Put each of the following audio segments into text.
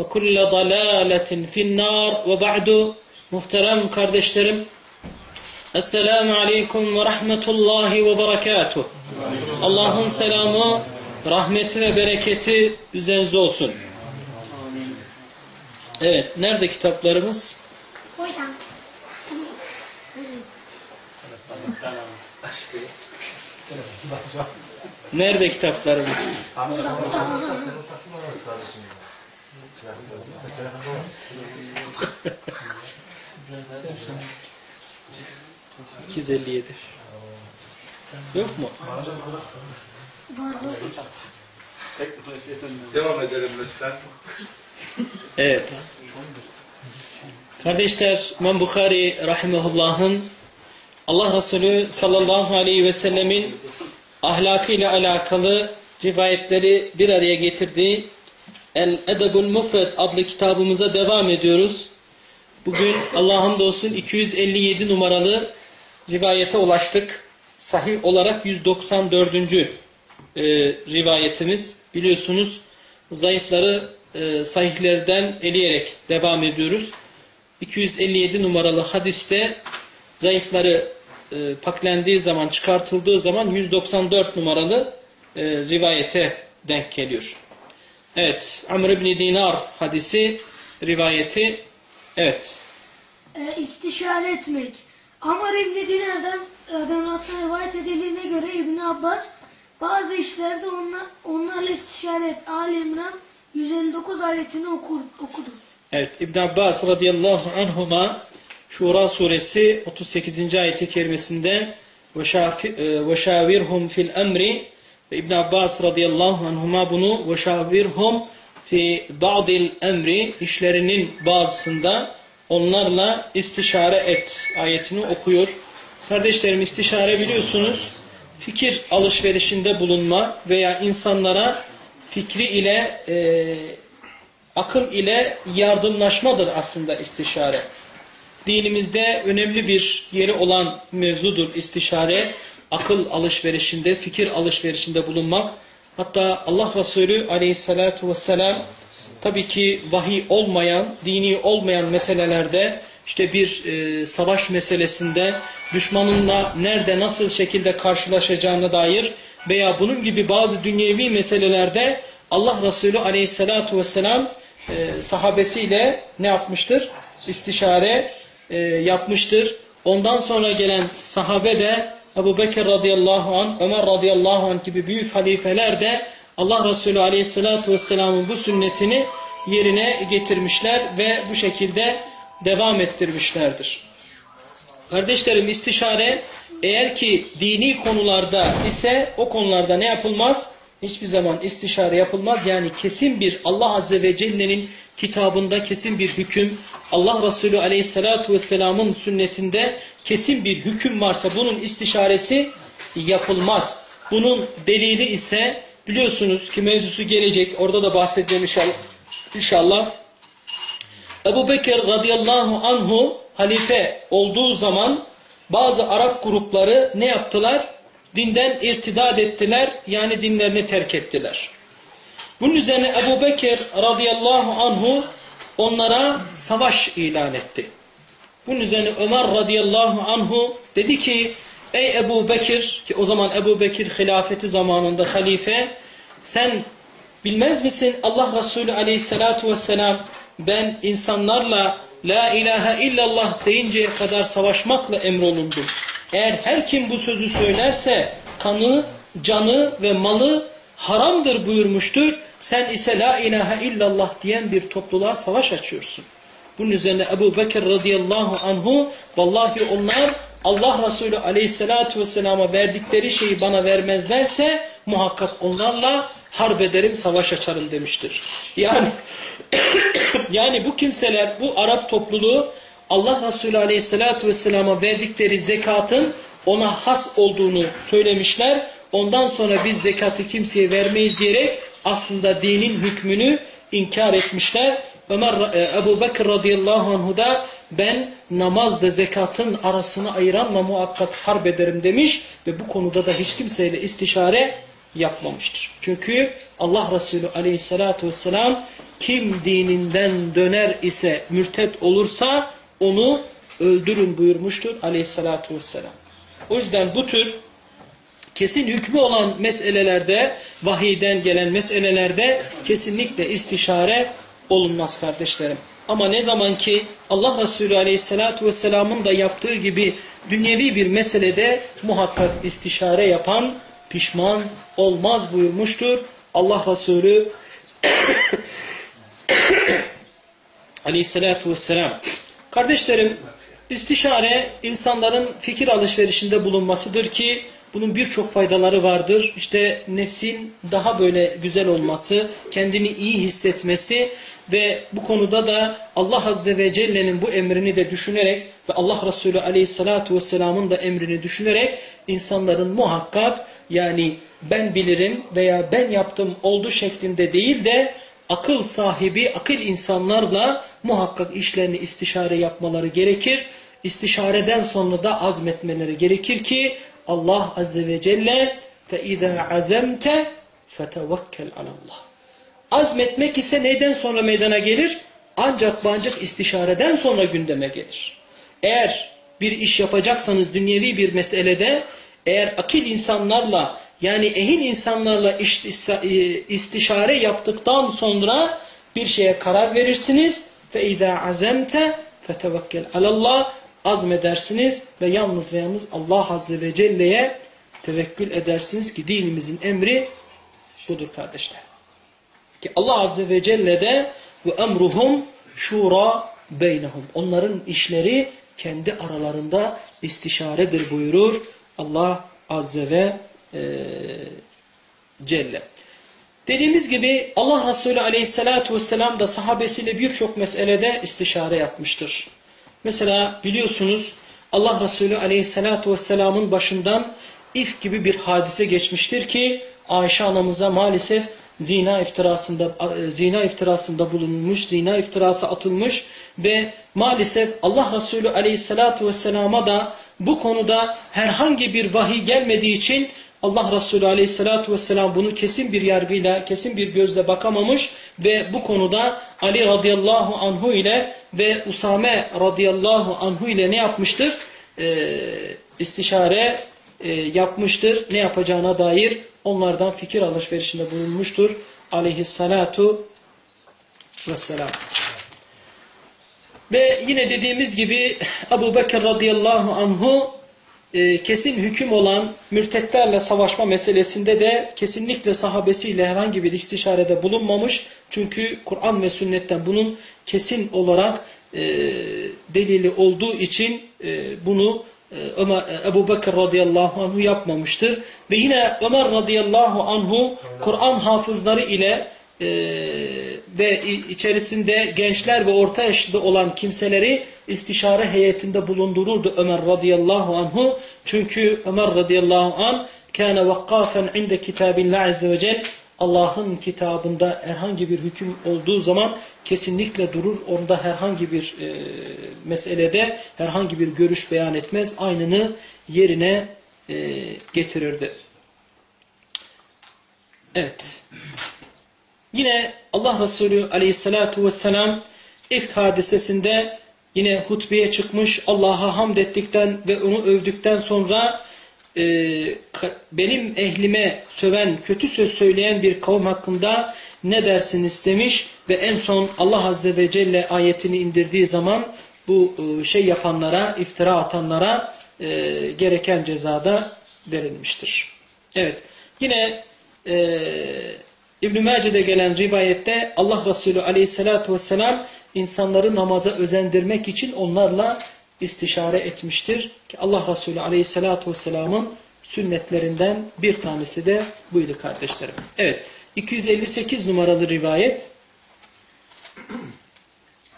ve kulle dalaletin finnar ve ba'du muhterem kardeşlerim Esselamu Aleyküm ve Rahmetullahi ve Berekatuh Allah'ın selamı, rahmeti ve bereketi üzerinize olsun. Evet, nerede kitaplarımız? Buradan. Nerede kitaplarımız? ...257. Yok mu? Devam edelim lütfen. Evet. Kardeşler, İmam Bukhari rahimehullah'ın Allah Resulü sallallahu aleyhi ve sellemin ahlakıyla alakalı rivayetleri bir araya getirdiği El Edebul Mufred adlı kitabımıza devam ediyoruz. Bugün Allah'a hamdolsun 257 numaralı rivayete ulaştık. Sahih olarak 194. E, rivayetimiz. Biliyorsunuz zayıfları e, sahihlerden eleyerek devam ediyoruz. 257 numaralı hadiste zayıfları e, paklendiği zaman, çıkartıldığı zaman 194 numaralı e, rivayete denk geliyor. Evet, Amr ibn Dinar hadisi, rivayeti, evet. E, istişare etmek. Amr İbni Dinar'dan radıyallahu rivayet edildiğine göre İbn Abbas bazı işlerde onla, onlarla istişare et. Ali İmran 159 ayetini okur, okudu. Evet, İbn Abbas radıyallahu anhuma Şura suresi 38. ayet-i kerimesinde وَشَاوِرْهُمْ fil emri ve İbn Abbas radıyallahu anhuma bunu ve şavirhum fi ba'dil emri işlerinin bazısında onlarla istişare et ayetini okuyor. Kardeşlerim istişare biliyorsunuz fikir alışverişinde bulunma veya insanlara fikri ile e, akıl ile yardımlaşmadır aslında istişare. Dinimizde önemli bir yeri olan mevzudur istişare. Akıl alışverişinde, fikir alışverişinde bulunmak. Hatta Allah Resulü aleyhissalatu vesselam tabii ki vahiy olmayan, dini olmayan meselelerde işte bir e, savaş meselesinde düşmanınla nerede nasıl şekilde karşılaşacağına dair veya bunun gibi bazı dünyevi meselelerde Allah Resulü aleyhissalatu vesselam e, sahabesiyle ne yapmıştır? İstişare e, yapmıştır. Ondan sonra gelen sahabe de Ebu Bekir radıyallahu an, Ömer radıyallahu an gibi büyük halifeler de Allah Resulü aleyhissalatu vesselamın bu sünnetini yerine getirmişler ve bu şekilde devam ettirmişlerdir. Kardeşlerim istişare eğer ki dini konularda ise o konularda ne yapılmaz? Hiçbir zaman istişare yapılmaz. Yani kesin bir Allah Azze ve Celle'nin kitabında kesin bir hüküm, Allah Resulü Aleyhisselatü Vesselam'ın sünnetinde kesin bir hüküm varsa bunun istişaresi yapılmaz. Bunun delili ise biliyorsunuz ki mevzusu gelecek. Orada da bahsedeceğim inşallah. Ebu Bekir radıyallahu anhu halife olduğu zaman bazı Arap grupları ne yaptılar? dinden irtidad ettiler. Yani dinlerini terk ettiler. Bunun üzerine Ebu Bekir radıyallahu anhu onlara savaş ilan etti. Bunun üzerine Ömer radıyallahu anhu dedi ki ey Ebu Bekir ki o zaman Ebu Bekir hilafeti zamanında halife sen bilmez misin Allah Resulü aleyhissalatu vesselam ben insanlarla la ilahe illallah deyinceye kadar savaşmakla emrolundum. Eğer her kim bu sözü söylerse kanı, canı ve malı haramdır buyurmuştur. Sen ise la ilahe illallah diyen bir topluluğa savaş açıyorsun. Bunun üzerine Ebu Bekir radıyallahu anhu vallahi onlar Allah Resulü aleyhissalatu vesselama verdikleri şeyi bana vermezlerse muhakkak onlarla harp ederim, savaş açarım demiştir. Yani yani bu kimseler, bu Arap topluluğu Allah Resulü Aleyhisselatü Vesselam'a verdikleri zekatın ona has olduğunu söylemişler. Ondan sonra biz zekatı kimseye vermeyiz diyerek aslında dinin hükmünü inkar etmişler. Ömer e, Ebu Bekir radıyallahu anhu da ben namazda zekatın arasını ayıranla muhakkak harp ederim demiş ve bu konuda da hiç kimseyle istişare yapmamıştır. Çünkü Allah Resulü aleyhissalatu vesselam kim dininden döner ise mürtet olursa onu öldürün buyurmuştur aleyhissalatu vesselam. O yüzden bu tür kesin hükmü olan meselelerde, vahiyden gelen meselelerde kesinlikle istişare olunmaz kardeşlerim. Ama ne zaman ki Allah Resulü Aleyhisselatü Vesselam'ın da yaptığı gibi dünyevi bir meselede muhakkak istişare yapan pişman olmaz buyurmuştur. Allah Resulü Aleyhisselatü Vesselam. Kardeşlerim istişare insanların fikir alışverişinde bulunmasıdır ki bunun birçok faydaları vardır. İşte nefsin daha böyle güzel olması, kendini iyi hissetmesi ve bu konuda da Allah Azze ve Celle'nin bu emrini de düşünerek ve Allah Resulü Aleyhisselatü Vesselam'ın da emrini düşünerek insanların muhakkak yani ben bilirim veya ben yaptım oldu şeklinde değil de akıl sahibi, akıl insanlarla muhakkak işlerini istişare yapmaları gerekir. İstişareden sonra da azmetmeleri gerekir ki Allah Azze ve Celle فَاِذَا عَزَمْتَ فَتَوَكَّلْ عَلَى اللّٰهِ Azmetmek ise neyden sonra meydana gelir? Ancak ancak istişareden sonra gündeme gelir. Eğer bir iş yapacaksanız dünyevi bir meselede eğer akil insanlarla yani ehil insanlarla istişare yaptıktan sonra bir şeye karar verirsiniz. فَاِذَا عَزَمْتَ فَتَوَكَّلْ عَلَى اللّٰهِ Azmedersiniz ve yalnız ve yalnız Allah Azze ve Celle'ye tevekkül edersiniz ki dinimizin emri budur kardeşler. Ki Allah Azze ve Celle de ve emruhum şura beynehum. Onların işleri kendi aralarında istişaredir buyurur Allah Azze ve e, Celle. Dediğimiz gibi Allah Resulü Aleyhisselatü Vesselam da sahabesiyle birçok meselede istişare yapmıştır. Mesela biliyorsunuz Allah Resulü Aleyhisselatü Vesselam'ın başından if gibi bir hadise geçmiştir ki Ayşe anamıza maalesef zina iftirasında zina iftirasında bulunmuş, zina iftirası atılmış ve maalesef Allah Resulü Aleyhisselatü Vesselam'a da bu konuda herhangi bir vahiy gelmediği için Allah Resulü Aleyhisselatü Vesselam bunu kesin bir yargıyla, kesin bir gözle bakamamış ve bu konuda Ali radıyallahu anhu ile ve Usame radıyallahu anhu ile ne yapmıştır? Ee, istişare e, yapmıştır. Ne yapacağına dair onlardan fikir alışverişinde bulunmuştur. Aleyhissalatu vesselam. Ve yine dediğimiz gibi Ebu Bekir radıyallahu anhu e, kesin hüküm olan mürtetlerle savaşma meselesinde de kesinlikle sahabesiyle herhangi bir istişarede bulunmamış. Çünkü Kur'an ve sünnetten bunun kesin olarak e, delili olduğu için e, bunu e, Ömer, Ebu Bekir radıyallahu anhu yapmamıştır. Ve yine Ömer radıyallahu anhu Kur'an hafızları ile e, ve içerisinde gençler ve orta yaşlı olan kimseleri istişare heyetinde bulundururdu Ömer radıyallahu anhu. Çünkü Ömer radıyallahu anh kâne vakkafen inde kitabillah azze ve cel Allah'ın kitabında herhangi bir hüküm olduğu zaman kesinlikle durur. Onda herhangi bir e, meselede herhangi bir görüş beyan etmez. Aynını yerine e, getirirdi. Evet. Yine Allah Resulü aleyhissalatu vesselam ilk hadisesinde yine hutbeye çıkmış Allah'a hamd ettikten ve onu övdükten sonra e, benim ehlime söven, kötü söz söyleyen bir kavim hakkında ne dersiniz demiş ve en son Allah Azze ve Celle ayetini indirdiği zaman bu e, şey yapanlara, iftira atanlara e, gereken cezada verilmiştir. Evet. Yine e, İbn-i Mace'de gelen rivayette Allah Resulü aleyhissalatu vesselam insanları namaza özendirmek için onlarla istişare etmiştir. Ki Allah Resulü aleyhissalatu vesselamın sünnetlerinden bir tanesi de buydu kardeşlerim. Evet. 258 numaralı rivayet.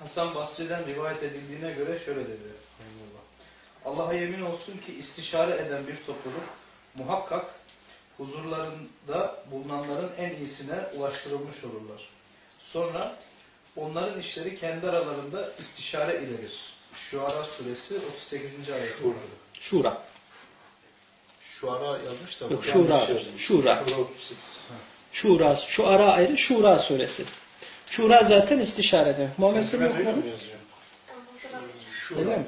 Hasan Basri'den rivayet edildiğine göre şöyle dedi. Allah'a yemin olsun ki istişare eden bir topluluk muhakkak huzurlarında bulunanların en iyisine ulaştırılmış olurlar. Sonra onların işleri kendi aralarında istişare iledir. Şuara suresi 38. ayet. Şura. Şura. Şuara yazmış da. Yok Şura. Şura. Şura. Şuara ayrı. Şura suresi. Şura zaten istişare demek. Muhammed okumadın. Öyle mi?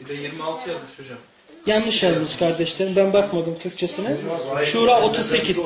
Bir de 26 yazmış hocam. Yanlış yazmış kardeşlerim. Ben bakmadım Türkçesine. Şura 38.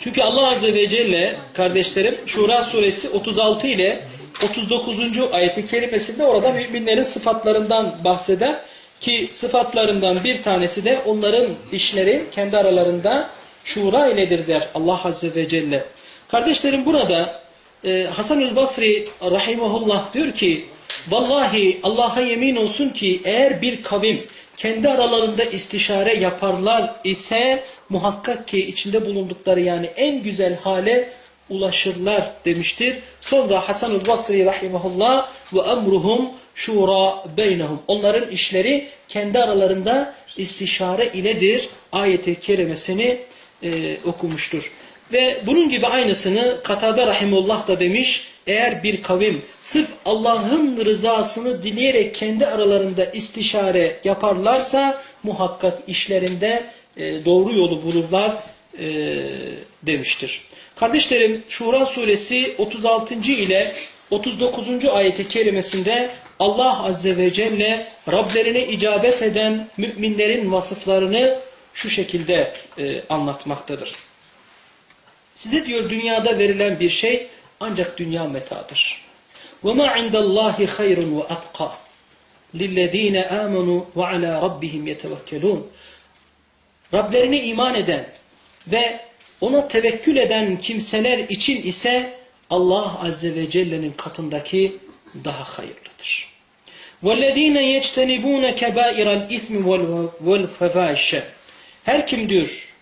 Çünkü Allah Azze ve Celle kardeşlerim Şura suresi 36 ile 39. ayeti kelimesinde orada müminlerin sıfatlarından bahseder. Ki sıfatlarından bir tanesi de onların işleri kendi aralarında şura iledir der Allah Azze ve Celle. Kardeşlerim burada e, Hasan-ül Basri rahimahullah diyor ki Vallahi Allah'a yemin olsun ki eğer bir kavim kendi aralarında istişare yaparlar ise muhakkak ki içinde bulundukları yani en güzel hale ulaşırlar demiştir. Sonra Hasan-ül Basri rahimahullah ve emruhum şura beynehum. Onların işleri kendi aralarında istişare iledir. Ayet-i kerimesini e, okumuştur. Ve bunun gibi aynısını Katade rahimullah da demiş. Eğer bir kavim sırf Allah'ın rızasını dileyerek kendi aralarında istişare yaparlarsa muhakkak işlerinde e, doğru yolu bulurlar e, demiştir. Kardeşlerim Şura suresi 36. ile 39. ayeti kerimesinde Allah Azze ve Celle Rablerine icabet eden müminlerin vasıflarını şu şekilde e, anlatmaktadır. Size diyor dünyada verilen bir şey ancak dünya metadır. وَمَا عِنْدَ اللّٰهِ خَيْرٌ وَأَبْقَى لِلَّذ۪ينَ آمَنُوا وَعَلَى رَبِّهِمْ يَتَوَكَّلُونَ Rablerine iman eden ve ona tevekkül eden kimseler için ise Allah Azze ve Celle'nin katındaki daha hayırlıdır. وَالَّذ۪ينَ يَجْتَنِبُونَ كَبَائِرَ الْاِثْمِ وَالْفَفَاشَ Her kim diyor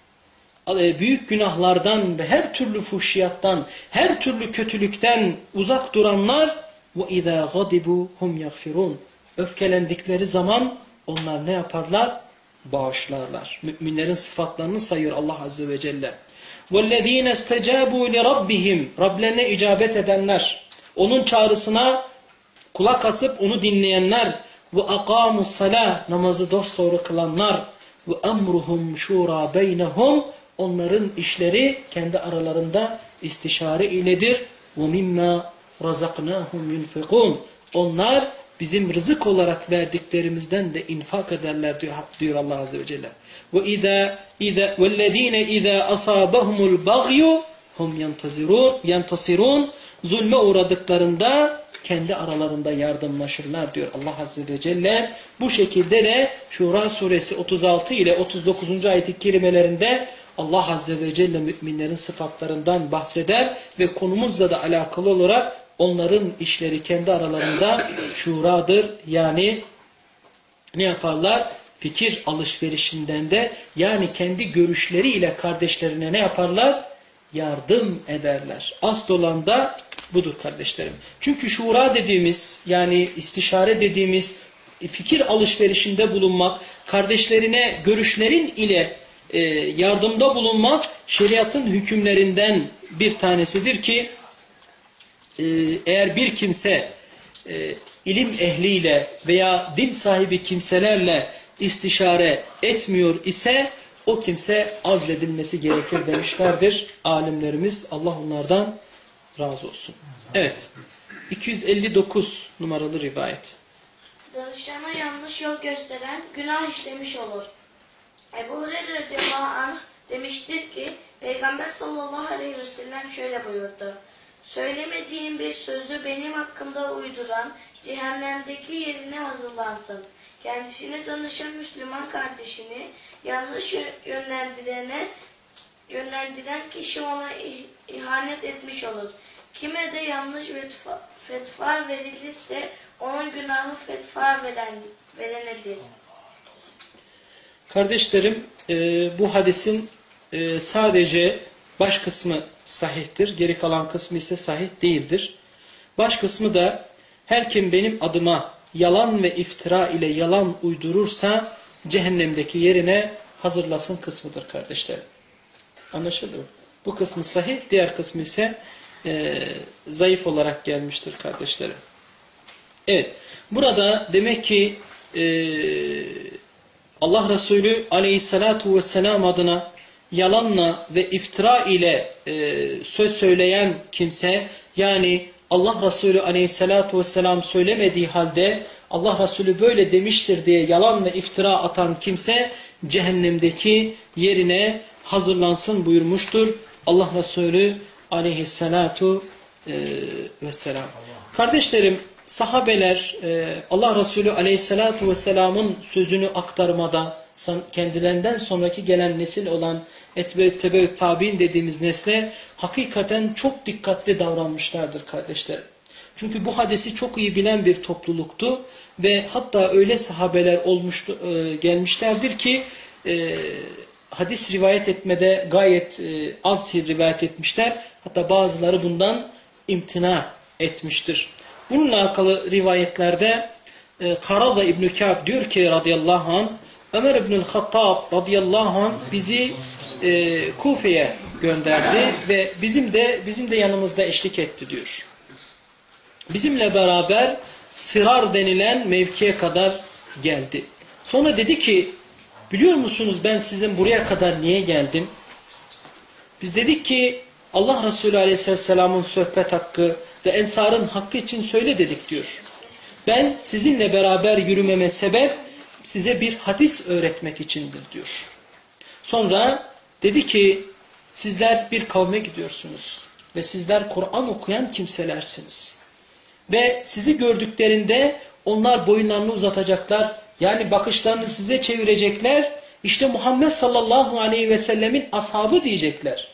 büyük günahlardan ve her türlü fuhşiyattan, her türlü kötülükten uzak duranlar وَاِذَا غَضِبُوا هُمْ يَغْفِرُونَ Öfkelendikleri zaman onlar ne yaparlar? bağışlarlar. Müminlerin sıfatlarını sayıyor Allah Azze ve Celle. وَالَّذ۪ينَ اسْتَجَابُوا لِرَبِّهِمْ Rablerine icabet edenler, onun çağrısına kulak asıp onu dinleyenler ve akamu salah namazı dosdoğru kılanlar ve emruhum şura onların işleri kendi aralarında istişare iledir ve mimma razaknahum yunfikun onlar bizim rızık olarak verdiklerimizden de infak ederler diyor, diyor Allah Azze ve Celle. وَاِذَا اِذَا وَالَّذ۪ينَ اِذَا أَصَابَهُمُ الْبَغْيُ هُمْ يَنْتَصِرُونَ Zulme uğradıklarında kendi aralarında yardımlaşırlar diyor Allah Azze ve Celle. Bu şekilde de Şura suresi 36 ile 39. ayet-i kerimelerinde Allah Azze ve Celle müminlerin sıfatlarından bahseder ve konumuzla da alakalı olarak onların işleri kendi aralarında şuradır. Yani ne yaparlar? Fikir alışverişinden de yani kendi görüşleriyle kardeşlerine ne yaparlar? Yardım ederler. Asıl olan da budur kardeşlerim. Çünkü şura dediğimiz yani istişare dediğimiz fikir alışverişinde bulunmak, kardeşlerine görüşlerin ile e, yardımda bulunmak şeriatın hükümlerinden bir tanesidir ki e, eğer bir kimse e, ilim ehliyle veya din sahibi kimselerle istişare etmiyor ise o kimse azledilmesi gerekir demişlerdir alimlerimiz. Allah onlardan razı olsun. Evet. 259 numaralı rivayet. Danışana yanlış yol gösteren günah işlemiş olur. Ebu Hureyre radıyallahu anh demiştir ki Peygamber sallallahu aleyhi ve sellem şöyle buyurdu. Söylemediğim bir sözü benim hakkımda uyduran cehennemdeki yerine hazırlansın. Kendisine danışan Müslüman kardeşini yanlış yönlendirene yönlendiren kişi ona ihanet etmiş olur. Kime de yanlış fetva, fetva verilirse onun günahı fetva veren, verenedir. Kardeşlerim e, bu hadisin e, sadece baş kısmı sahihtir. Geri kalan kısmı ise sahih değildir. Baş kısmı da her kim benim adıma yalan ve iftira ile yalan uydurursa cehennemdeki yerine hazırlasın kısmıdır kardeşlerim. Anlaşıldı mı? Bu kısmı sahih, diğer kısmı ise e, zayıf olarak gelmiştir kardeşlerim. Evet, burada demek ki e, Allah Resulü aleyhissalatu vesselam adına yalanla ve iftira ile e, söz söyleyen kimse yani Allah Resulü aleyhissalatu vesselam söylemediği halde Allah Resulü böyle demiştir diye yalan ve iftira atan kimse cehennemdeki yerine hazırlansın buyurmuştur. Allah Resulü aleyhissalatu e, vesselam. Kardeşlerim sahabeler e, Allah Resulü aleyhissalatu vesselamın sözünü aktarmada kendilerinden sonraki gelen nesil olan etbe tebe tabi'in dediğimiz nesle hakikaten çok dikkatli davranmışlardır kardeşler. Çünkü bu hadisi çok iyi bilen bir topluluktu ve hatta öyle sahabeler olmuştu, e, gelmişlerdir ki e, hadis rivayet etmede gayet e, az rivayet etmişler. Hatta bazıları bundan imtina etmiştir. Bununla alakalı rivayetlerde e, Karada İbn-i Kâb diyor ki radıyallahu anh Ömer İbn-i Hattab radıyallahu anh bizi e, Kufe'ye gönderdi ve bizim de bizim de yanımızda eşlik etti diyor. Bizimle beraber Sırar denilen mevkiye kadar geldi. Sonra dedi ki biliyor musunuz ben sizin buraya kadar niye geldim? Biz dedik ki Allah Resulü Aleyhisselam'ın sohbet hakkı ve ensarın hakkı için söyle dedik diyor. Ben sizinle beraber yürümeme sebep size bir hadis öğretmek içindir diyor. Sonra dedi ki sizler bir kavme gidiyorsunuz ve sizler Kur'an okuyan kimselersiniz. Ve sizi gördüklerinde onlar boyunlarını uzatacaklar. Yani bakışlarını size çevirecekler. İşte Muhammed sallallahu aleyhi ve sellemin ashabı diyecekler.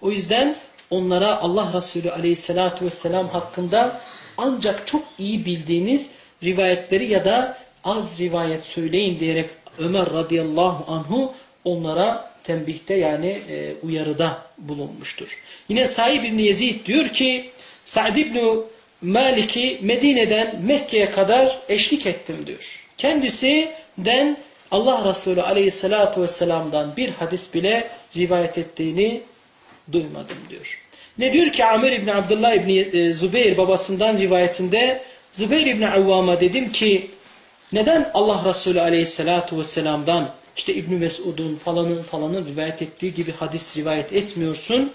O yüzden onlara Allah Resulü aleyhissalatu vesselam hakkında ancak çok iyi bildiğiniz rivayetleri ya da az rivayet söyleyin diyerek Ömer radıyallahu anhu onlara tembihte yani e, uyarıda bulunmuştur. Yine Said bin Yezid diyor ki Sa'd ibn Malik'i Medine'den Mekke'ye kadar eşlik ettim diyor. Kendisinden Allah Resulü aleyhissalatu vesselam'dan bir hadis bile rivayet ettiğini duymadım diyor. Ne diyor ki Amir İbni Abdullah İbni e, Zübeyir babasından rivayetinde Zübeyir İbni Avvam'a dedim ki neden Allah Resulü Aleyhisselatu Vesselam'dan işte İbni Mesud'un falanın falanın rivayet ettiği gibi hadis rivayet etmiyorsun?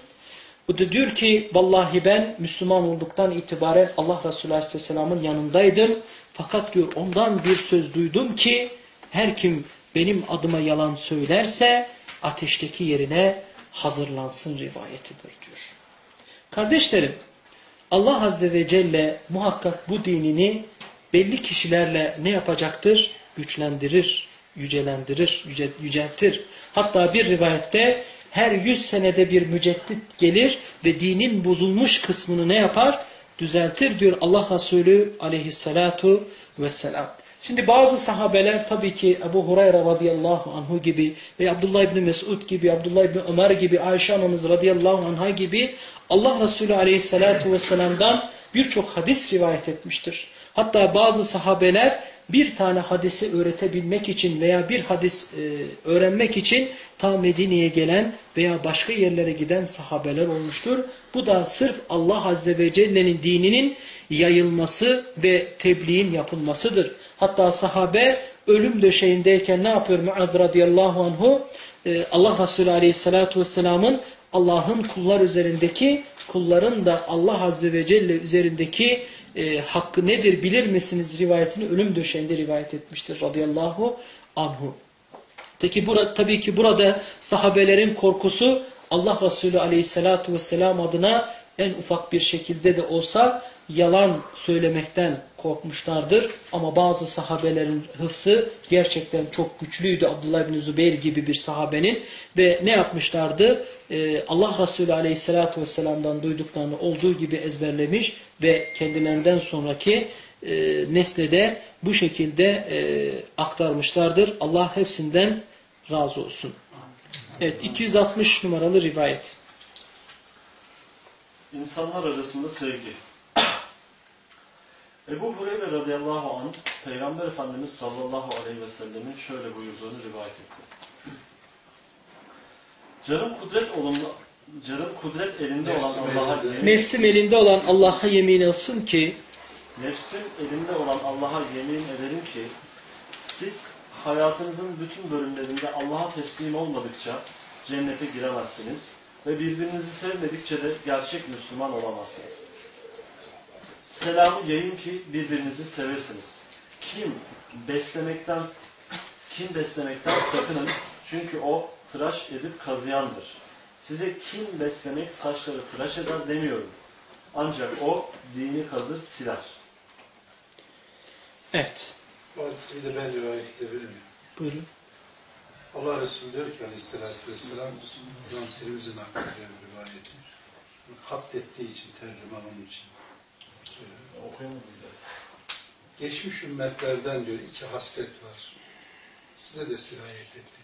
Bu da diyor ki vallahi ben Müslüman olduktan itibaren Allah Resulü Aleyhisselam'ın yanındaydım. Fakat diyor ondan bir söz duydum ki her kim benim adıma yalan söylerse ateşteki yerine hazırlansın rivayetidir diyor. Kardeşlerim Allah Azze ve Celle muhakkak bu dinini belli kişilerle ne yapacaktır? Güçlendirir, yücelendirir, yüce, yüceltir. Hatta bir rivayette her yüz senede bir müceddit gelir ve dinin bozulmuş kısmını ne yapar? Düzeltir diyor Allah Resulü aleyhissalatu vesselam. Şimdi bazı sahabeler tabii ki Ebu Hurayra radıyallahu anhu gibi ve Abdullah İbni Mesud gibi, Abdullah İbni Ömer gibi, Ayşe anamız radıyallahu anha gibi Allah Resulü aleyhissalatu vesselam'dan birçok hadis rivayet etmiştir. Hatta bazı sahabeler bir tane hadisi öğretebilmek için veya bir hadis e, öğrenmek için ta Medine'ye gelen veya başka yerlere giden sahabeler olmuştur. Bu da sırf Allah Azze ve Celle'nin dininin yayılması ve tebliğin yapılmasıdır. Hatta sahabe ölüm döşeğindeyken ne yapıyor Muad radıyallahu anhu? Ee, Allah Resulü aleyhissalatu vesselamın Allah'ın kullar üzerindeki kulların da Allah azze ve celle üzerindeki e, hakkı nedir bilir misiniz rivayetini ölüm döşeğinde rivayet etmiştir radıyallahu anhu. Peki burada, tabii ki burada sahabelerin korkusu Allah Resulü aleyhissalatu vesselam adına en ufak bir şekilde de olsa yalan söylemekten korkmuşlardır. Ama bazı sahabelerin hıfsı gerçekten çok güçlüydü. Abdullah bin Zübeyir gibi bir sahabenin ve ne yapmışlardı? Ee, Allah Resulü aleyhissalatu vesselam'dan duyduklarını olduğu gibi ezberlemiş ve kendilerinden sonraki e, neslede bu şekilde e, aktarmışlardır. Allah hepsinden razı olsun. Evet 260 numaralı rivayet. İnsanlar arasında sevgi. Ebu Hureyre radıyallahu anh Peygamber Efendimiz sallallahu aleyhi ve sellemin şöyle buyurduğunu rivayet etti. Canım kudret olumlu Canım kudret elinde olan Allah'a yemin, Nefsim elinde olan Allah'a yemin olsun ki nefsim elinde olan Allah'a yemin ederim ki siz hayatınızın bütün bölümlerinde Allah'a teslim olmadıkça cennete giremezsiniz ve birbirinizi sevmedikçe de gerçek Müslüman olamazsınız. Selamı yayın ki birbirinizi sevesiniz. Kim beslemekten kim beslemekten sakının çünkü o tıraş edip kazıyandır. Size kim beslemek saçları tıraş eder demiyorum. Ancak o dini kazır siler. evet Bu hadisi de ben rivayet edebilir miyim? buyurun. Allah Resulü diyor ki aleyhissalatü vesselam İmam Tirmiz'in naklediyor bir rivayeti. Hapt ettiği için, tercüman onun için. söylüyor. Geçmiş ümmetlerden diyor iki haslet var. Size de sirayet etti.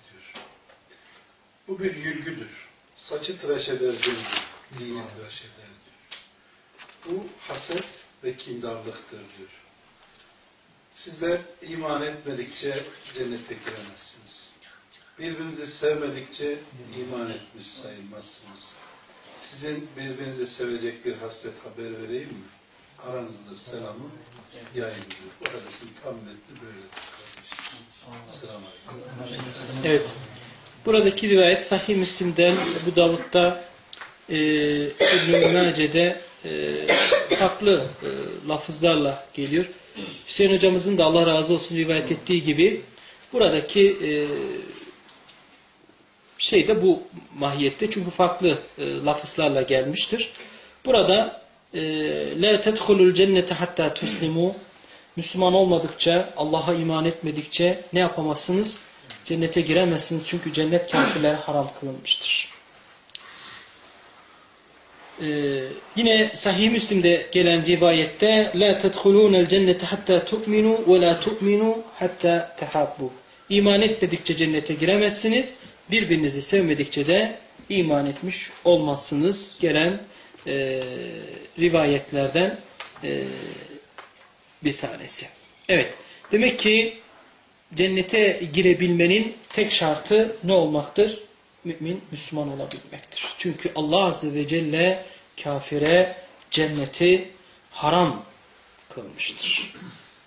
Bu bir yürgüdür. Saçı tıraş eder diyor. Dini tıraş eder diyor. Bu haset ve kindarlıktır diyor. Sizler iman etmedikçe cennete giremezsiniz. Birbirinizi sevmedikçe iman etmiş sayılmazsınız. Sizin birbirinizi sevecek bir hasret haber vereyim mi? Aranızda selamı yayın diyor. Bu hadisin tam metni böyledir. Selamun Aleyküm. Evet. Buradaki rivayet Sahih Müslim'den bu Davud'da e, İbn-i Mace'de e, farklı e, lafızlarla geliyor. Hüseyin hocamızın da Allah razı olsun rivayet ettiği gibi buradaki e, şey de bu mahiyette çünkü farklı e, lafızlarla gelmiştir. Burada e, la tedhulul cennete hatta tuslimu Müslüman olmadıkça, Allah'a iman etmedikçe ne yapamazsınız? Cennete giremezsiniz çünkü cennet kafirlere haram kılınmıştır. Ee, yine Sahih Müslim'de gelen rivayette la tedhulunel cennete hatta tu'minu ve la tu'minu hatta tehabbu. İman etmedikçe cennete giremezsiniz. Birbirinizi sevmedikçe de iman etmiş olmazsınız. Gelen e, rivayetlerden e, bir tanesi. Evet. Demek ki cennete girebilmenin tek şartı ne olmaktır? Mümin, Müslüman olabilmektir. Çünkü Allah Azze ve Celle kafire cenneti haram kılmıştır.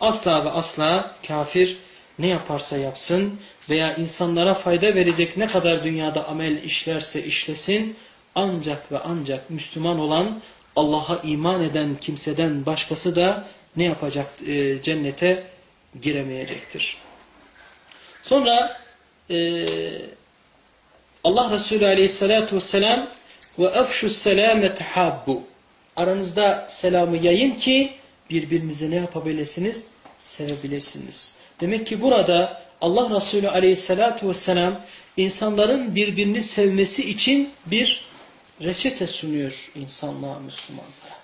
Asla ve asla kafir ne yaparsa yapsın veya insanlara fayda verecek ne kadar dünyada amel işlerse işlesin ancak ve ancak Müslüman olan Allah'a iman eden kimseden başkası da ne yapacak? E, cennete giremeyecektir. Sonra e, Allah Resulü Aleyhisselatü Vesselam ve efşus selame tehabbu aranızda selamı yayın ki birbirinizi ne yapabilirsiniz? Sevebilirsiniz. Demek ki burada Allah Resulü Aleyhisselatü Vesselam insanların birbirini sevmesi için bir reçete sunuyor insanlığa, Müslümanlara.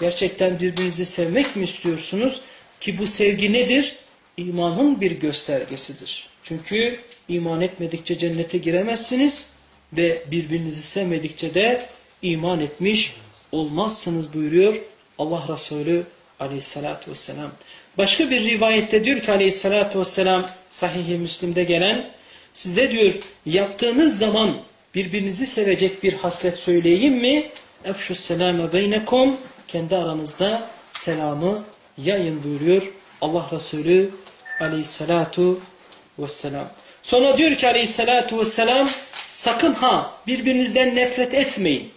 Gerçekten birbirinizi sevmek mi istiyorsunuz? Ki bu sevgi nedir? İmanın bir göstergesidir. Çünkü iman etmedikçe cennete giremezsiniz ve birbirinizi sevmedikçe de iman etmiş olmazsınız buyuruyor Allah Resulü aleyhissalatü vesselam. Başka bir rivayette diyor ki aleyhissalatü vesselam sahih-i Müslim'de gelen size diyor yaptığınız zaman birbirinizi sevecek bir haslet söyleyeyim mi? Efşus selame beynekom kendi aranızda selamı yayın buyuruyor Allah Resulü Aleyhissalatu vesselam. Sonra diyor ki aleyhissalatu vesselam sakın ha birbirinizden nefret etmeyin.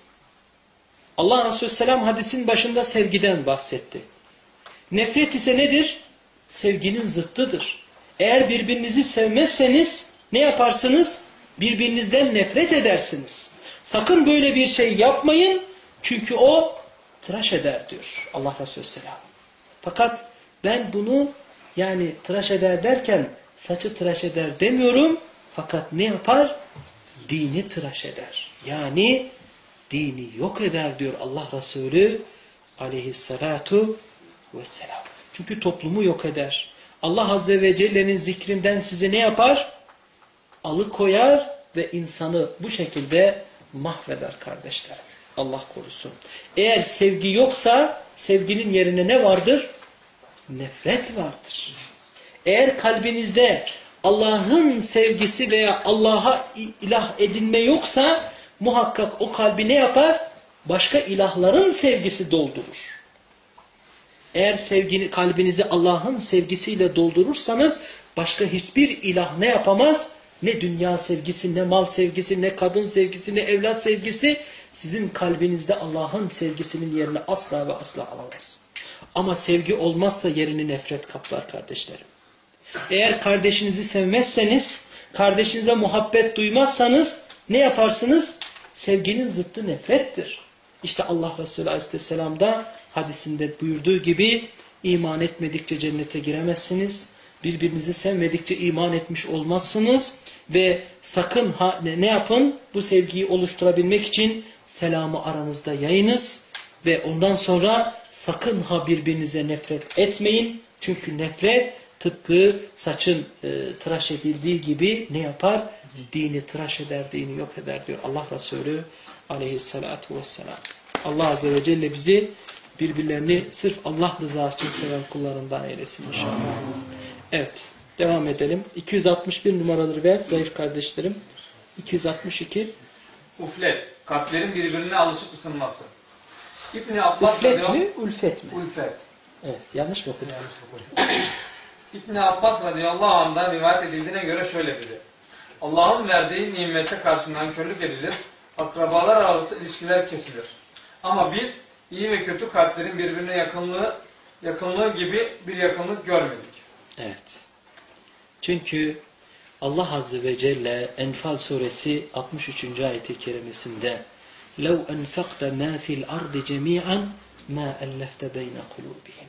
Allah Resulü Selam hadisin başında sevgiden bahsetti. Nefret ise nedir? Sevginin zıttıdır. Eğer birbirinizi sevmezseniz ne yaparsınız? Birbirinizden nefret edersiniz. Sakın böyle bir şey yapmayın. Çünkü o tıraş eder diyor Allah Resulü Selam. Fakat ben bunu yani tıraş eder derken saçı tıraş eder demiyorum. Fakat ne yapar? Dini tıraş eder. Yani dini yok eder diyor Allah Resulü aleyhissalatu vesselam. Çünkü toplumu yok eder. Allah Azze ve Celle'nin zikrinden size ne yapar? Alıkoyar ve insanı bu şekilde mahveder kardeşler. Allah korusun. Eğer sevgi yoksa sevginin yerine ne vardır? Nefret vardır. Eğer kalbinizde Allah'ın sevgisi veya Allah'a ilah edinme yoksa muhakkak o kalbi ne yapar? Başka ilahların sevgisi doldurur. Eğer sevgini, kalbinizi Allah'ın sevgisiyle doldurursanız başka hiçbir ilah ne yapamaz? Ne dünya sevgisi, ne mal sevgisi, ne kadın sevgisi, ne evlat sevgisi sizin kalbinizde Allah'ın sevgisinin yerini asla ve asla alamaz. Ama sevgi olmazsa yerini nefret kaplar kardeşlerim. Eğer kardeşinizi sevmezseniz, kardeşinize muhabbet duymazsanız ne yaparsınız? Sevginin zıttı nefrettir. İşte Allah Resulü Aleyhisselam da hadisinde buyurduğu gibi iman etmedikçe cennete giremezsiniz. Birbirinizi sevmedikçe iman etmiş olmazsınız. Ve sakın ha, ne yapın? Bu sevgiyi oluşturabilmek için selamı aranızda yayınız. Ve ondan sonra sakın ha birbirinize nefret etmeyin. Çünkü nefret tıpkı saçın e, tıraş edildiği gibi ne yapar? Dini tıraş eder, dini yok eder diyor Allah Resulü aleyhissalatu vesselam. Allah Azze ve Celle bizi birbirlerini sırf Allah rızası için seven kullarından eylesin inşallah. Evet. Devam edelim. 261 numaralı rivayet zayıf kardeşlerim. 262. Uflet. Kalplerin birbirine alışıp ısınması. İbni Abbas Uflet mi? Ulfet mi? Ulfet. Evet. Yanlış mı okudum? İbni Abbas radıyallahu anh'dan rivayet edildiğine göre şöyle dedi. Allah'ın verdiği nimete karşı nankörlük edilir, akrabalar arası ilişkiler kesilir. Ama biz iyi ve kötü kalplerin birbirine yakınlığı, yakınlığı gibi bir yakınlık görmedik. Evet. Çünkü Allah Azze ve Celle Enfal suresi 63. ayeti kerimesinde لَوْ أَنْفَقْتَ مَا فِي الْأَرْضِ جَمِيعًا مَا أَلَّفْتَ بَيْنَ قُلُوبِهِمْ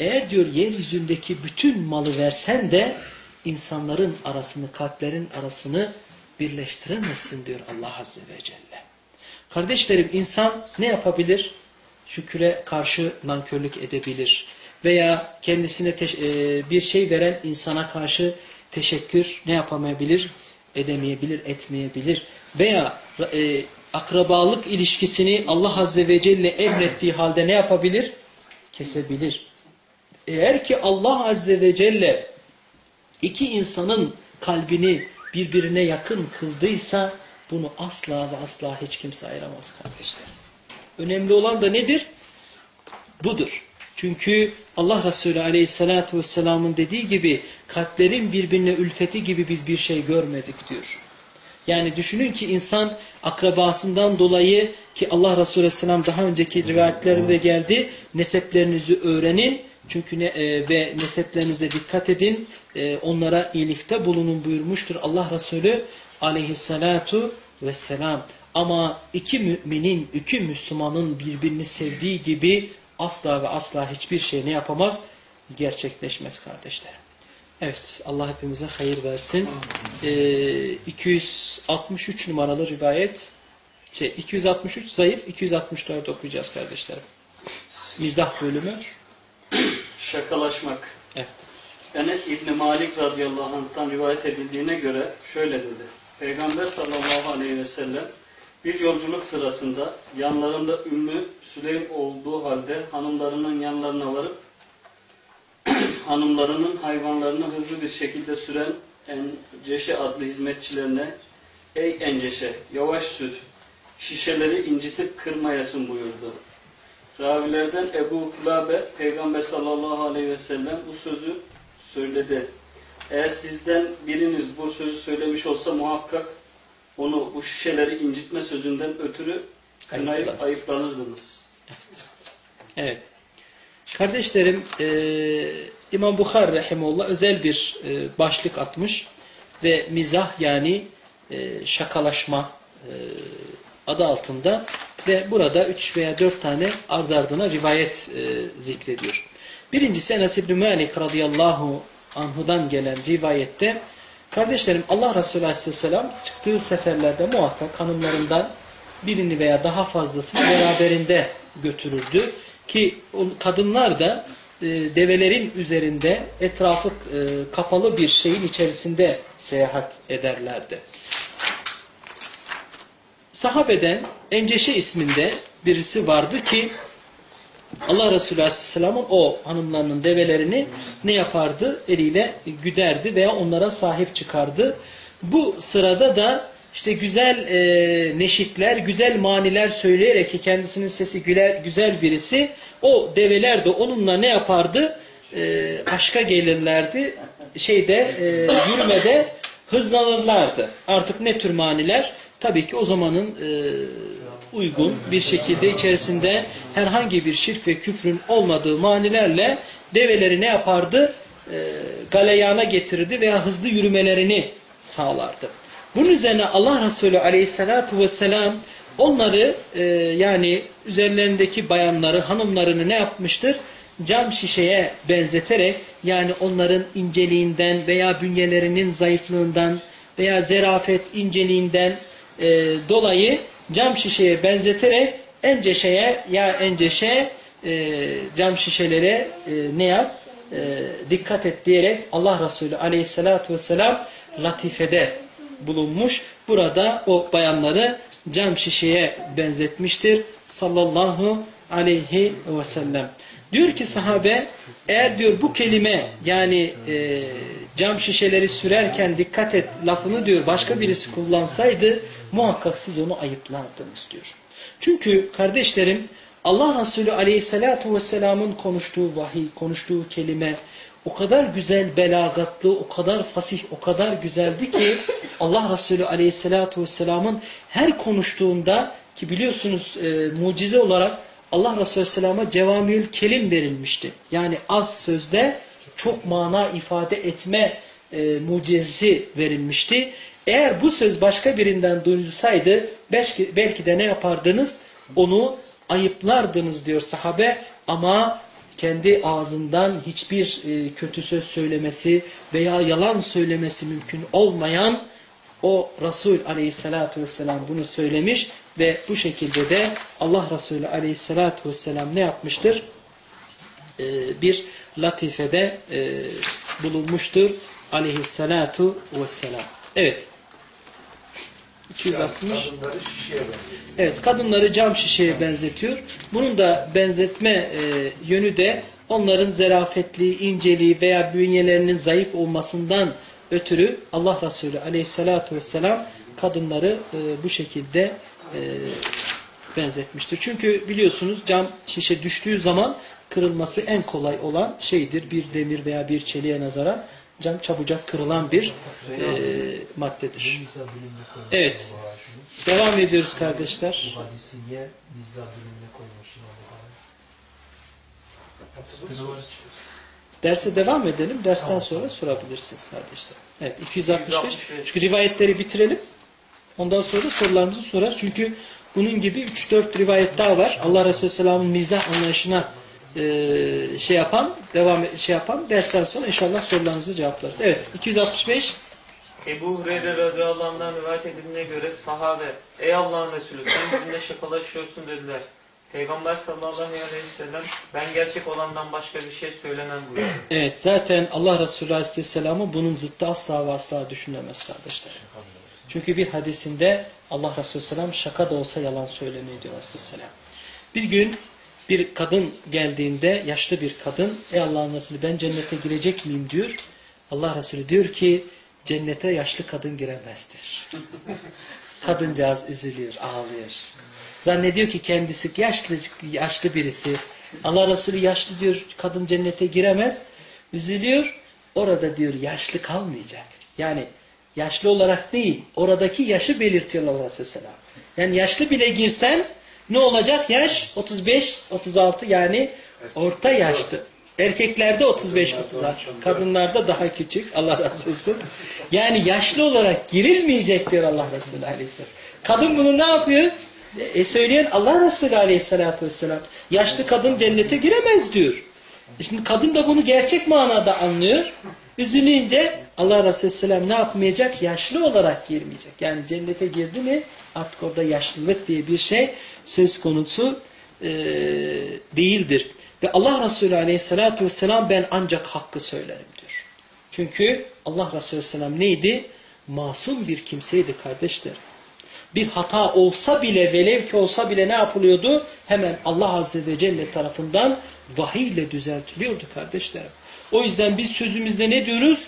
eğer diyor yeryüzündeki bütün malı versen de insanların arasını, kalplerin arasını birleştiremezsin diyor Allah Azze ve Celle. Kardeşlerim insan ne yapabilir? Şüküre karşı nankörlük edebilir. Veya kendisine e, bir şey veren insana karşı teşekkür ne yapamayabilir? Edemeyebilir, etmeyebilir. Veya e, akrabalık ilişkisini Allah Azze ve Celle emrettiği halde ne yapabilir? Kesebilir. Eğer ki Allah Azze ve Celle iki insanın kalbini birbirine yakın kıldıysa bunu asla ve asla hiç kimse ayıramaz kardeşler. Önemli olan da nedir? Budur. Çünkü Allah Resulü Aleyhisselatü Vesselam'ın dediği gibi kalplerin birbirine ülfeti gibi biz bir şey görmedik diyor. Yani düşünün ki insan akrabasından dolayı ki Allah Resulü Aleyhisselam daha önceki rivayetlerinde geldi. Neseplerinizi öğrenin. Çünkü ne, e, ve neseplerinize dikkat edin. E, onlara iyilikte bulunun buyurmuştur Allah Resulü Aleyhisselatu Vesselam. Ama iki müminin, iki Müslümanın birbirini sevdiği gibi asla ve asla hiçbir şey ne yapamaz? Gerçekleşmez kardeşlerim. Evet, Allah hepimize hayır versin. Ee, 263 numaralı rivayet, şey, 263 zayıf, 264 okuyacağız kardeşlerim. Mizah bölümü. Şakalaşmak. Evet. Enes İbni Malik radıyallahu anh'tan rivayet edildiğine göre şöyle dedi. Peygamber sallallahu aleyhi ve sellem bir yolculuk sırasında yanlarında Ümmü Süleym olduğu halde hanımlarının yanlarına varıp hanımlarının hayvanlarını hızlı bir şekilde süren Enceşe adlı hizmetçilerine Ey Enceşe yavaş sür şişeleri incitip kırmayasın buyurdu. Ravilerden Ebu Kulabe Peygamber sallallahu aleyhi ve sellem bu sözü söyledi Eğer sizden biriniz bu sözü söylemiş olsa muhakkak onu bu şişeleri incitme sözünden ötürü kınayıp Ayıplar. ayıplanırdınız. Evet. Kardeşlerim e, İmam Bukhar Rahimullah özel bir e, başlık atmış ve mizah yani e, şakalaşma e, adı altında ve burada üç veya dört tane ard ardına rivayet e, zikrediyor. Birincisi Enes İbni Malik radıyallahu anhudan gelen rivayette kardeşlerim Allah Resulü aleyhisselam çıktığı seferlerde muhakkak hanımlarından birini veya daha fazlasını beraberinde götürürdü. Ki kadınlar da e, develerin üzerinde etrafı e, kapalı bir şeyin içerisinde seyahat ederlerdi. Sahabeden Enceşe isminde birisi vardı ki Allah Resulü Aleyhisselam'ın o hanımlarının develerini ne yapardı? Eliyle güderdi veya onlara sahip çıkardı. Bu sırada da işte güzel e, neşitler, güzel maniler söyleyerek ki kendisinin sesi güler, güzel birisi o develer de onunla ne yapardı? E, aşka gelirlerdi. Şeyde e, yürümede hızlanırlardı. Artık ne tür maniler? Tabii ki o zamanın e, uygun bir şekilde içerisinde herhangi bir şirk ve küfrün olmadığı manilerle develeri ne yapardı? E, galeyana getirirdi veya hızlı yürümelerini sağlardı. Bunun üzerine Allah Resulü aleyhissalatu vesselam onları e, yani üzerlerindeki bayanları, hanımlarını ne yapmıştır? Cam şişeye benzeterek yani onların inceliğinden veya bünyelerinin zayıflığından veya zerafet inceliğinden e, dolayı cam şişeye benzeterek enceşeye ya enceşe e, cam şişelere e, ne yap? E, dikkat et diyerek Allah Resulü aleyhissalatu vesselam latifede bulunmuş. Burada o bayanları cam şişeye benzetmiştir. Sallallahu aleyhi ve sellem. Diyor ki sahabe eğer diyor bu kelime yani e, cam şişeleri sürerken dikkat et lafını diyor başka birisi kullansaydı muhakkak siz onu ayıplardınız diyor. Çünkü kardeşlerim Allah Resulü aleyhissalatu vesselamın konuştuğu vahiy, konuştuğu kelime o kadar güzel belagatlı, o kadar fasih, o kadar güzeldi ki Allah Resulü aleyhissalatu vesselamın her konuştuğunda ki biliyorsunuz e, mucize olarak Allah Resulü Aleyhisselam'a cevamiül kelim verilmişti. Yani az sözde çok mana ifade etme e, mucizesi verilmişti. Eğer bu söz başka birinden duyulsaydı belki, de ne yapardınız? Onu ayıplardınız diyor sahabe ama kendi ağzından hiçbir e, kötü söz söylemesi veya yalan söylemesi mümkün olmayan o Resul aleyhissalatu vesselam bunu söylemiş ve bu şekilde de Allah Resulü aleyhissalatu vesselam ne yapmıştır? Ee, bir latifede e, bulunmuştur aleyhissalatu vesselam. Evet. 260. Kadınları şişeye benziyor. Evet, kadınları cam şişeye benzetiyor. Bunun da benzetme e, yönü de onların zerafetli, inceliği veya bünyelerinin zayıf olmasından ötürü Allah Resulü aleyhissalatu vesselam kadınları e, bu şekilde e, benzetmiştir. Çünkü biliyorsunuz cam şişe düştüğü zaman kırılması en kolay olan şeydir. Bir demir veya bir çeliğe nazaran cam çabucak kırılan bir e, maddedir. Evet. Devam ediyoruz kardeşler. Bu hadisi niye mizah bölümüne koymuşsun Allah'a? Derse devam edelim. Dersten sonra sorabilirsiniz kardeşler. Evet 265. Çünkü rivayetleri bitirelim. Ondan sonra sorularınızı sorar. Çünkü bunun gibi 3-4 rivayet daha var. Allah Resulü Selam'ın mizah anlayışına e, şey yapan, devam şey yapan dersten sonra inşallah sorularınızı cevaplarız. Evet 265. Ebu Hureyre radıyallahu anh'dan rivayet edildiğine göre sahabe, ey Allah'ın Resulü sen bizimle şakalaşıyorsun dediler. Peygamber sallallahu aleyhi ve sellem ben gerçek olandan başka bir şey söylemem buyurdu. Evet zaten Allah Resulü Aleyhisselam'ı bunun zıttı asla ve asla düşünemez kardeşler. Çünkü bir hadisinde Allah Resulü Selam şaka da olsa yalan söylemiyor diyor Aleyhisselam. Bir gün bir kadın geldiğinde yaşlı bir kadın ey Allah'ın Resulü ben cennete girecek miyim diyor. Allah Resulü diyor ki cennete yaşlı kadın giremezdir. Kadıncağız üzülüyor, ağlıyor. Zannediyor ki kendisi yaşlı, yaşlı birisi. Allah Resulü yaşlı diyor kadın cennete giremez. Üzülüyor orada diyor yaşlı kalmayacak. Yani yaşlı olarak değil, oradaki yaşı belirtiyor Allah Aleyhisselam. Yani yaşlı bile girsen ne olacak? Yaş 35, 36 yani orta yaşlı. Erkeklerde 35, 36. Kadınlarda daha küçük. Allah razı olsun. Yani yaşlı olarak girilmeyecek diyor Allah Resulü Aleyhisselam. Kadın bunu ne yapıyor? E söyleyen Allah Resulü Aleyhisselatü Vesselam. Yaşlı kadın cennete giremez diyor. E şimdi kadın da bunu gerçek manada anlıyor. Üzülünce Allah Resulü Aleyhisselam ne yapmayacak? Yaşlı olarak girmeyecek. Yani cennete girdi mi artık orada yaşlılık diye bir şey söz konusu e, değildir. Ve Allah Resulü Aleyhisselatü Vesselam ben ancak hakkı söylerim diyor. Çünkü Allah Resulü Aleyhisselam neydi? Masum bir kimseydi kardeşler. Bir hata olsa bile velev ki olsa bile ne yapılıyordu? Hemen Allah Azze ve Celle tarafından vahiy ile düzeltiliyordu kardeşlerim. O yüzden biz sözümüzde ne diyoruz?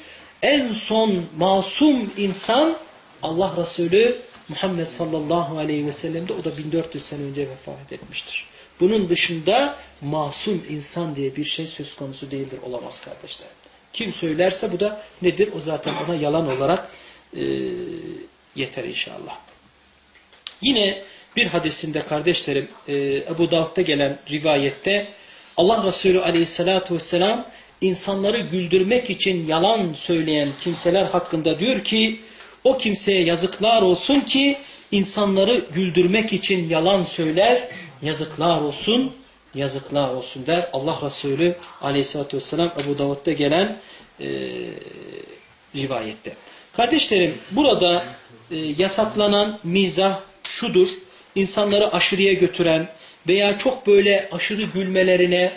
En son masum insan Allah Resulü Muhammed sallallahu aleyhi ve sellem'de o da 1400 sene önce vefat etmiştir. Bunun dışında masum insan diye bir şey söz konusu değildir, olamaz kardeşler. Kim söylerse bu da nedir? O zaten ona yalan olarak e, yeter inşallah. Yine bir hadisinde kardeşlerim e, Ebu Davud'da gelen rivayette Allah Resulü aleyhissalatu vesselam insanları güldürmek için yalan söyleyen kimseler hakkında diyor ki o kimseye yazıklar olsun ki insanları güldürmek için yalan söyler yazıklar olsun yazıklar olsun der Allah Resulü aleyhissalatü vesselam Ebu Davud'da gelen e, rivayette. Kardeşlerim burada e, yasaklanan mizah şudur. İnsanları aşırıya götüren veya çok böyle aşırı gülmelerine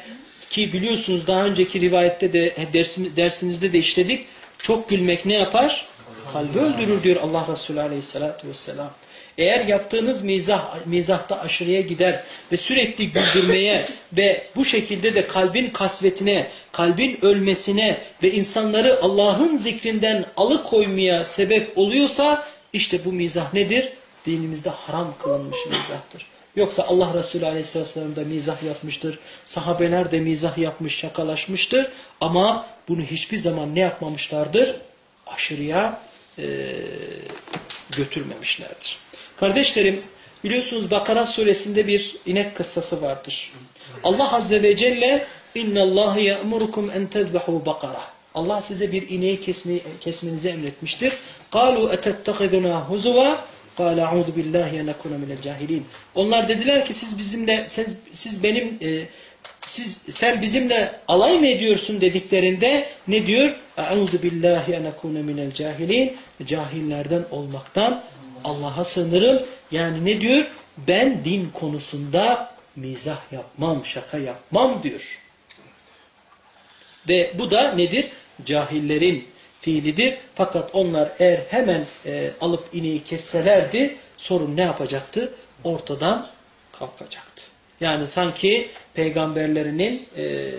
ki biliyorsunuz daha önceki rivayette de dersimiz, dersimizde de işledik. Çok gülmek ne yapar? Kalbi öldürür diyor Allah Resulü Aleyhisselatü Vesselam. Eğer yaptığınız mizah, mizahta aşırıya gider ve sürekli güldürmeye ve bu şekilde de kalbin kasvetine, kalbin ölmesine ve insanları Allah'ın zikrinden alıkoymaya sebep oluyorsa işte bu mizah nedir? Dinimizde haram kılınmış mizahtır. Yoksa Allah Resulü Aleyhisselam da mizah yapmıştır. Sahabeler de mizah yapmış, şakalaşmıştır. Ama bunu hiçbir zaman ne yapmamışlardır? Aşırıya e, götürmemişlerdir. Kardeşlerim biliyorsunuz Bakara suresinde bir inek kıssası vardır. Allah Azze ve Celle اِنَّ اللّٰهِ يَأْمُرُكُمْ اَنْ تَذْبَحُوا بَقَرَةً Allah size bir ineği kesmeyi, kesmenizi emretmiştir. قَالُوا اَتَتَّخِذُنَا هُزُوَا قَالَ اَعُوذُ بِاللّٰهِ يَنَكُنَ مِنَ الْجَاهِلِينَ Onlar dediler ki siz bizimle, siz, siz benim, e, siz, sen bizimle alay mı ediyorsun dediklerinde ne diyor? اَعُوذُ بِاللّٰهِ يَنَكُنَ مِنَ الْجَاهِلِينَ Cahillerden olmaktan Allah'a sığınırım. Yani ne diyor? Ben din konusunda mizah yapmam, şaka yapmam diyor. Ve bu da nedir? Cahillerin fiilidir. Fakat onlar eğer hemen e, alıp ineği kesselerdi sorun ne yapacaktı? Ortadan kalkacaktı. Yani sanki peygamberlerinin e,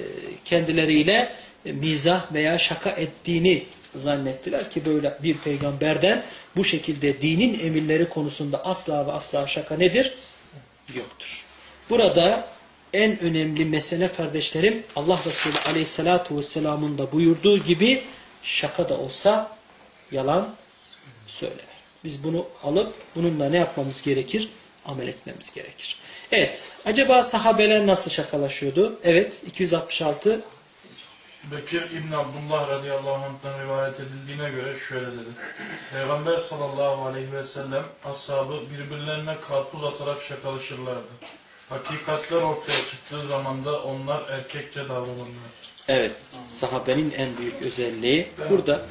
kendileriyle e, mizah veya şaka ettiğini zannettiler ki böyle bir peygamberden bu şekilde dinin emirleri konusunda asla ve asla şaka nedir? Yoktur. Burada en önemli mesele kardeşlerim Allah Resulü Aleyhisselatü Vesselam'ın da buyurduğu gibi şaka da olsa yalan söylenir. Biz bunu alıp bununla ne yapmamız gerekir? Amel etmemiz gerekir. Evet. Acaba sahabeler nasıl şakalaşıyordu? Evet. 266 Bekir İbn Abdullah radıyallahu anh'tan rivayet edildiğine göre şöyle dedi. Peygamber sallallahu aleyhi ve sellem ashabı birbirlerine karpuz atarak şakalaşırlardı. Hakikatler ortaya çıktığı zaman da onlar erkekçe davranırlar. Evet, sahabenin en büyük özelliği burada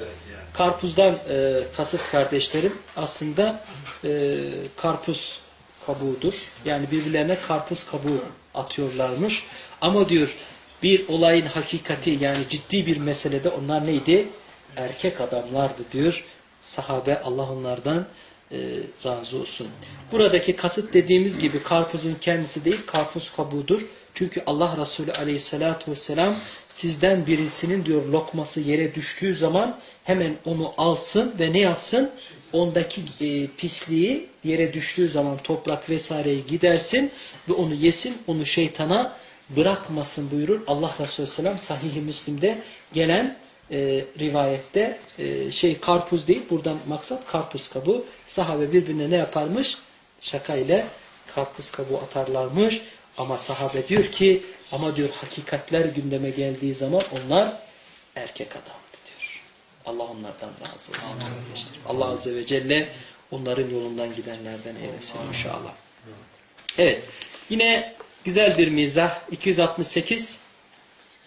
karpuzdan e, kasıt kardeşlerim aslında e, karpuz kabuğudur. Yani birbirlerine karpuz kabuğu atıyorlarmış. Ama diyor bir olayın hakikati yani ciddi bir meselede onlar neydi? Erkek adamlardı diyor. Sahabe Allah onlardan e, razı olsun. Buradaki kasıt dediğimiz gibi karpuzun kendisi değil karpuz kabuğudur. Çünkü Allah Resulü aleyhissalatü vesselam sizden birisinin diyor lokması yere düştüğü zaman hemen onu alsın ve ne yapsın? Ondaki e, pisliği yere düştüğü zaman toprak vesaireyi gidersin ve onu yesin, onu şeytana bırakmasın buyurur Allah Resulü Selam sahih-i Müslim'de gelen e, rivayette e, şey karpuz değil buradan maksat karpuz kabuğu. Sahabe birbirine ne yaparmış? Şaka ile karpuz kabuğu atarlarmış. Ama sahabe diyor ki ama diyor hakikatler gündeme geldiği zaman onlar erkek adamdı diyor. Allah onlardan razı olsun. Allah Azze ve Celle onların yolundan gidenlerden eylesin inşallah. Evet. Yine güzel bir mizah. 268.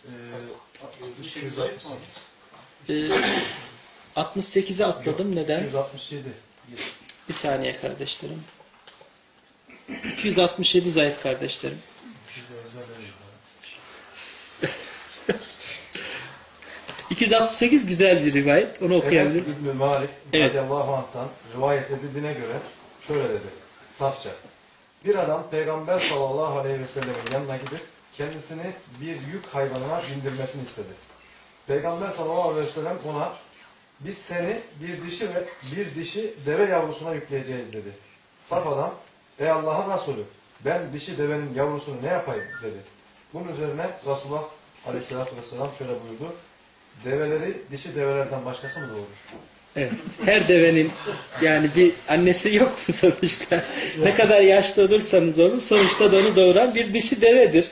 Ee, 68'e atladım. Neden? 167. Bir saniye kardeşlerim. 267 zayıf kardeşlerim. ...268 güzel bir rivayet. Onu Enes okuyabilirim. İbni Malik Evet. radıyallahu anh'tan rivayet edildiğine göre şöyle dedi. Safça. Bir adam Peygamber sallallahu aleyhi ve sellemin yanına gidip kendisini bir yük hayvanına bindirmesini istedi. Peygamber sallallahu aleyhi ve sellem ona biz seni bir dişi ve bir dişi deve yavrusuna yükleyeceğiz dedi. Saf adam ey Allah'ın Resulü ben dişi devenin yavrusunu ne yapayım dedi. Bunun üzerine Resulullah aleyhissalatü vesselam şöyle buyurdu. Develeri dişi develerden başkası mı doğurur? Evet. Her devenin yani bir annesi yok mu sonuçta? Ne kadar yaşlı olursanız olun sonuçta da onu doğuran bir dişi devedir.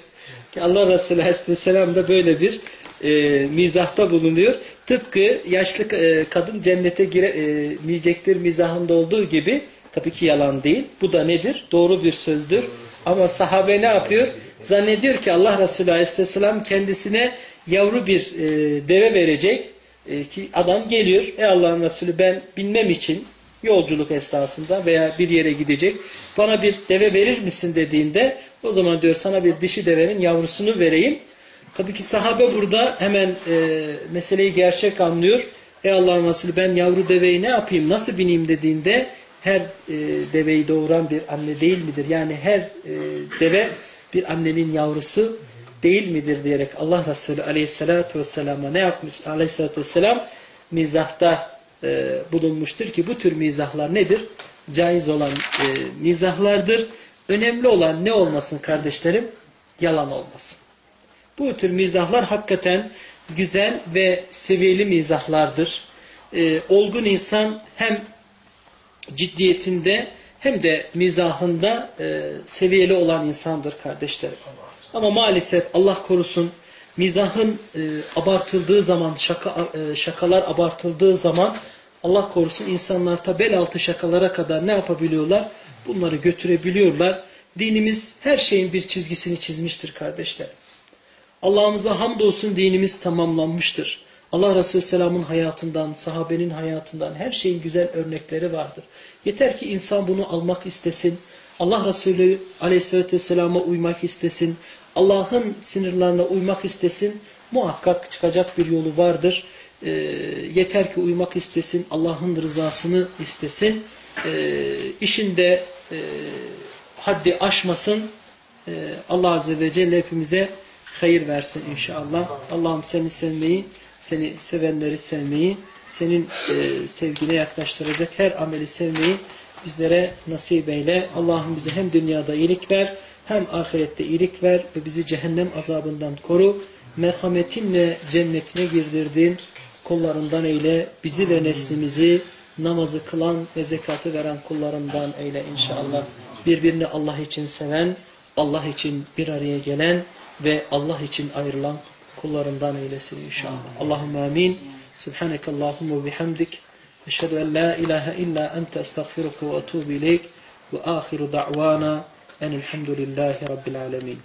Allah Resulü Aleyhisselam da böyle bir e, mizahta bulunuyor. Tıpkı yaşlı e, kadın cennete giremeyecektir mizahında olduğu gibi tabii ki yalan değil. Bu da nedir? Doğru bir sözdür. Ama sahabe ne yapıyor? Zannediyor ki Allah Resulü Aleyhisselam kendisine yavru bir e, deve verecek e, ki adam geliyor. Ey Allah'ın Resulü ben binmem için yolculuk esnasında veya bir yere gidecek bana bir deve verir misin dediğinde o zaman diyor sana bir dişi devenin yavrusunu vereyim. Tabii ki sahabe burada hemen e, meseleyi gerçek anlıyor. Ey Allah'ın Resulü ben yavru deveyi ne yapayım nasıl bineyim dediğinde her e, deveyi doğuran bir anne değil midir? Yani her e, deve bir annenin yavrusu değil midir diyerek Allah Resulü aleyhissalatü vesselam'a ne yapmış? Aleyhissalatü vesselam mizahta bulunmuştur ki bu tür mizahlar nedir? Caiz olan mizahlardır. Önemli olan ne olmasın kardeşlerim? Yalan olmasın. Bu tür mizahlar hakikaten güzel ve seviyeli mizahlardır. E, olgun insan hem ciddiyetinde hem de mizahında e, seviyeli olan insandır kardeşlerim. Ama maalesef Allah korusun mizahın e, abartıldığı zaman, şaka, e, şakalar abartıldığı zaman Allah korusun insanlar ta bel altı şakalara kadar ne yapabiliyorlar? Bunları götürebiliyorlar. Dinimiz her şeyin bir çizgisini çizmiştir kardeşler. Allah'ımıza hamdolsun dinimiz tamamlanmıştır. Allah Resulü Selam'ın hayatından, sahabenin hayatından her şeyin güzel örnekleri vardır. Yeter ki insan bunu almak istesin. Allah Resulü Aleyhisselatü Vesselam'a uymak istesin. Allah'ın sınırlarına uymak istesin. Muhakkak çıkacak bir yolu vardır. E, yeter ki uymak istesin. Allah'ın rızasını istesin. E, işinde e, haddi aşmasın. E, Allah Azze ve Celle hepimize hayır versin inşallah. Allah'ım seni sevmeyi, seni sevenleri sevmeyi, senin e, sevgine yaklaştıracak her ameli sevmeyi bizlere nasip eyle. Allah'ım bize hem dünyada iyilik ver, hem ahirette iyilik ver ve bizi cehennem azabından koru. Merhametinle cennetine girdirdiğin kullarından eyle. Bizi ve neslimizi namazı kılan ve zekatı veren kullarından eyle inşallah. Birbirini Allah için seven, Allah için bir araya gelen ve Allah için ayrılan kullarından eylesin inşallah. Allahümme amin. Subhaneke Allahümme bihamdik. Eşhedü en la ilahe illa ente estağfiruka ve etubu ileyk. Ve ahiru da'vana enelhamdülillahi rabbil alemin.